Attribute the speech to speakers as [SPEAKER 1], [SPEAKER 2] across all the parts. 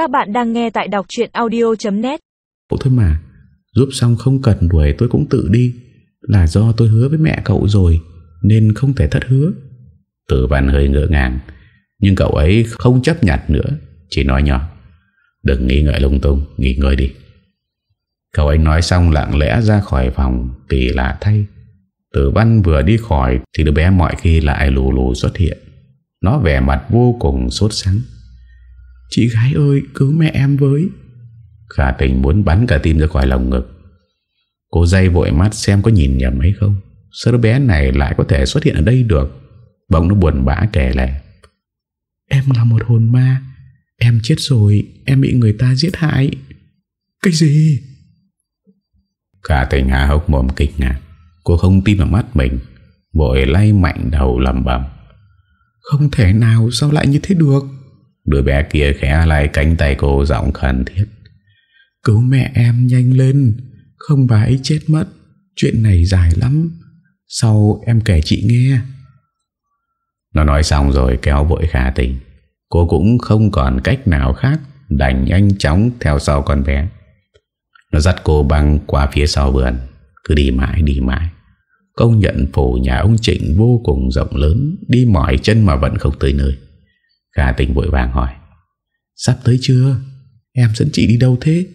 [SPEAKER 1] Các bạn đang nghe tại đọc chuyện audio.net
[SPEAKER 2] Thôi mà, Giúp xong không cần đuổi, tôi cũng tự đi. Là do tôi hứa với mẹ cậu rồi, Nên không thể thất hứa. Tử văn hơi ngỡ ngàng, Nhưng cậu ấy không chấp nhận nữa, Chỉ nói nhỏ, Đừng nghĩ ngợi lung tung, Nghỉ ngơi đi. Cậu ấy nói xong lặng lẽ ra khỏi phòng, Kỳ lạ thay. Tử văn vừa đi khỏi Thì đứa bé mọi khi lại lù lù xuất hiện. Nó vẻ mặt vô cùng sốt sắng. Chị gái ơi cứu mẹ em với. Khả tình muốn bắn cả tim ra khỏi lòng ngực. Cô dây vội mắt xem có nhìn nhầm hay không. Sao đứa bé này lại có thể xuất hiện ở đây được. Bỗng nó buồn bã kể lẻ Em là một hồn ma. Em chết rồi Em bị người ta giết hại. Cái gì? Cả tình hạ hốc mồm kịch ngạc. Cô không tin vào mắt mình Vội lay mạnh đầu lầm bầm Không thể nào sao lại như thế được Đứa bé kia khẽ lại cánh tay cô giọng khẩn thiết. Cứu mẹ em nhanh lên, Không bà ấy chết mất, Chuyện này dài lắm. Sau em kể chị nghe. Nó nói xong rồi kéo vội khả tình. Cô cũng không còn cách nào khác, Đành nhanh chóng theo sau con bé. Nó dắt cô băng qua phía sau vườn, Cứ đi mãi đi mãi. Công nhận phủ nhà ông Trịnh vô cùng rộng lớn, Đi mỏi chân mà vẫn không tới nơi. Khả tình vội vàng hỏi Sắp tới chưa? Em dẫn chị đi đâu thế?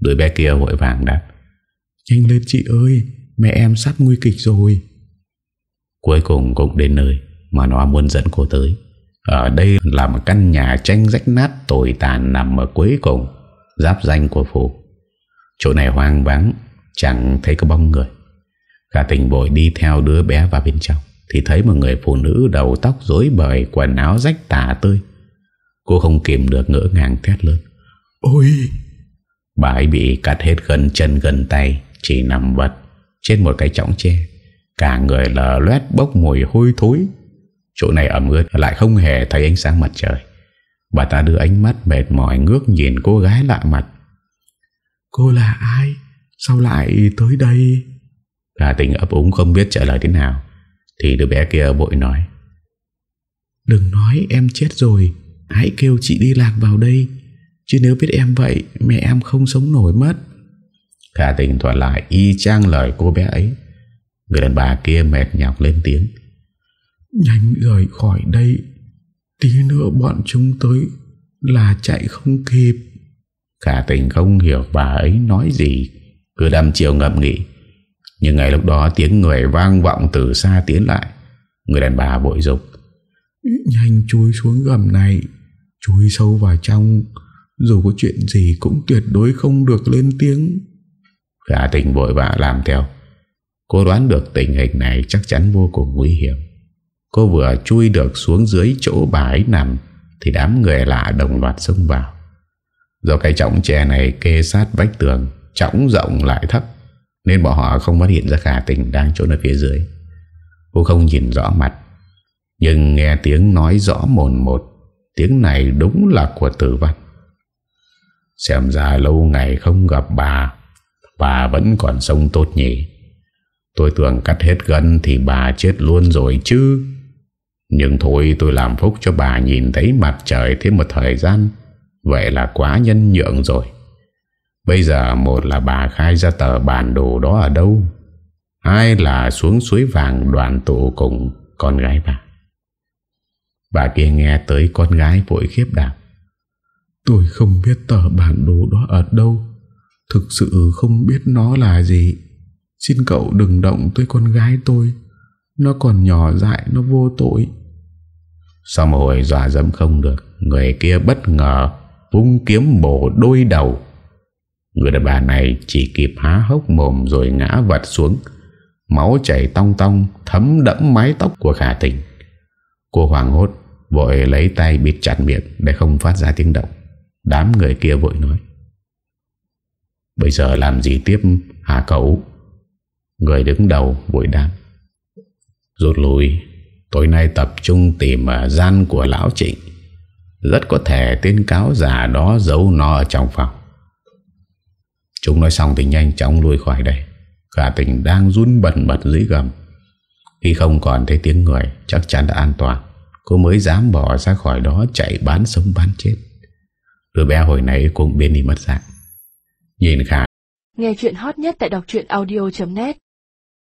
[SPEAKER 2] Đứa bé kia vội vàng đáp Nhanh lên chị ơi Mẹ em sắp nguy kịch rồi. Cuối cùng cũng đến nơi Mà nó muốn dẫn cô tới. Ở đây là một căn nhà tranh rách nát Tồi tàn nằm ở cuối cùng Giáp danh của phủ. Chỗ này hoang vắng Chẳng thấy có bóng người. Cả tình bội đi theo đứa bé vào bên trong Thì thấy một người phụ nữ đầu tóc rối bời Quần áo rách tả tươi Cô không kìm được ngỡ ngàng thét lên Ôi! Bà ấy bị cắt hết gần chân gần tay Chỉ nằm vật Trên một cái chõng tre. Cả người lờ loét bốc mùi hôi thối. Chỗ này ẩm ướt lại không hề thấy ánh sáng mặt trời. Bà ta đưa ánh mắt mệt mỏi ngước nhìn cô gái lạ mặt. Cô là ai? Sao lại tới đây? Cả tình ấp úng không biết trả lời thế nào Thì đứa bé kia vội nói Đừng nói em chết rồi Hãy kêu chị đi lạc vào đây. Chứ nếu biết em vậy Mẹ em không sống nổi mất. Khả tình thuật lại y chang lời cô bé ấy. Người đàn bà kia mệt nhọc lên tiếng Nhanh rời khỏi đây Tí nữa bọn chúng tới Là chạy không kịp. Khả tình không hiểu bà ấy nói gì Cứ đâm chiều ngậm nghị Nhưng ngay lúc đó tiếng người vang vọng từ xa tiến lại. Người đàn bà bội dục Nhanh chui xuống gầm này Chui sâu vào trong. Dù có chuyện gì cũng tuyệt đối không được lên tiếng. Khả tình vội vã làm theo. Cô đoán được tình hình này chắc chắn vô cùng nguy hiểm. Cô vừa chui được xuống dưới chỗ bà ấy nằm Thì đám người lạ đồng loạt xông vào. Do cái trọng tre này kê sát vách tường Trọng rộng lại thấp nên bọn họ không phát hiện ra khả tình đang trốn ở phía dưới. Cô không nhìn rõ mặt, Nhưng nghe tiếng nói rõ mồn một, Tiếng này đúng là của tử văn Xem ra lâu ngày không gặp bà Bà vẫn còn sống tốt nhỉ. Tôi tưởng cắt hết gân Thì bà chết luôn rồi chứ. Nhưng thôi, tôi làm phúc cho bà Nhìn thấy mặt trời thêm một thời gian, Vậy là quá nhân nhượng rồi. Bây giờ một là bà khai ra tờ bản đồ đó ở đâu? Hai là xuống suối vàng đoàn tụ cùng con gái bà. Bà kia nghe tới con gái vội khiếp đạp, Tôi không biết tờ bản đồ đó ở đâu. Thực sự không biết nó là gì. Xin cậu đừng động tới con gái tôi. Nó còn nhỏ dại Nó vô tội. Sau một hồi dọa dẫm không được Người kia bất ngờ Vung kiếm bổ đôi đầu. Người đàn bà này chỉ kịp há hốc mồm Rồi ngã vật xuống. Máu chảy tong tong, Thấm đẫm mái tóc của khả tình. Cô hoàng hốt, Vội lấy tay bịt chặt miệng Để không phát ra tiếng động. Đám người kia vội nói, Bây giờ làm gì tiếp hả cậu? Người đứng đầu vội đám Rút lui Tối nay tập trung tìm à, gian của lão trịnh. Rất có thể tên cáo giả đó giấu nó ở trong phòng. Chúng nói xong thì nhanh chóng lui khỏi đây. Cả tỉnh đang run bẩn bật dưới gầm. Khi không còn thấy tiếng người, Chắc chắn đã an toàn. Cô mới dám bỏ ra khỏi đó chạy bán sống bán chết. Đứa bé hồi nãy cũng biến đi mất dạng. Nhìn Khả
[SPEAKER 3] Nghe chuyện hot nhất tại đọc audio.net